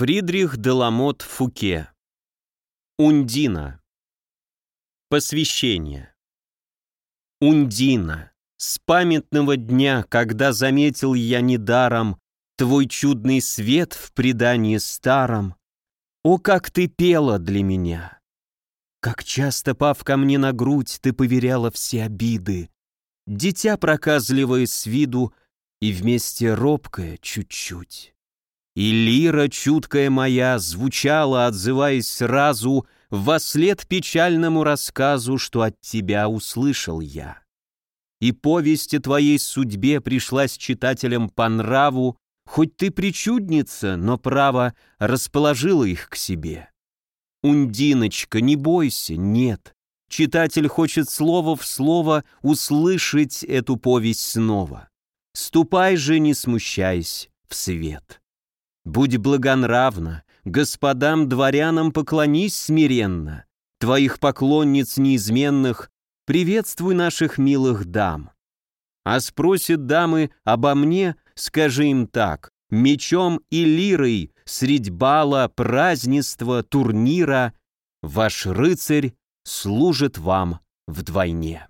Фридрих Деламот Фуке. Ундина. Посвящение. Ундина. С памятного дня, когда заметил я недаром Твой чудный свет в предании старом, О, как ты пела для меня! Как часто, пав ко мне на грудь, Ты поверяла все обиды, Дитя проказливое с виду И вместе робкое чуть-чуть. И лира чуткая моя звучала, отзываясь сразу во след печальному рассказу, что от тебя услышал я. И повесть о твоей судьбе пришлась читателям по нраву, хоть ты причудница, но право расположила их к себе. Ундиночка, не бойся, нет. Читатель хочет слово в слово услышать эту повесть снова. Ступай же, не смущаясь, в свет. Будь благонравна, господам дворянам поклонись смиренно, твоих поклонниц неизменных приветствуй наших милых дам. А спросят дамы обо мне, скажи им так, мечом и лирой средь бала, празднества, турнира ваш рыцарь служит вам вдвойне.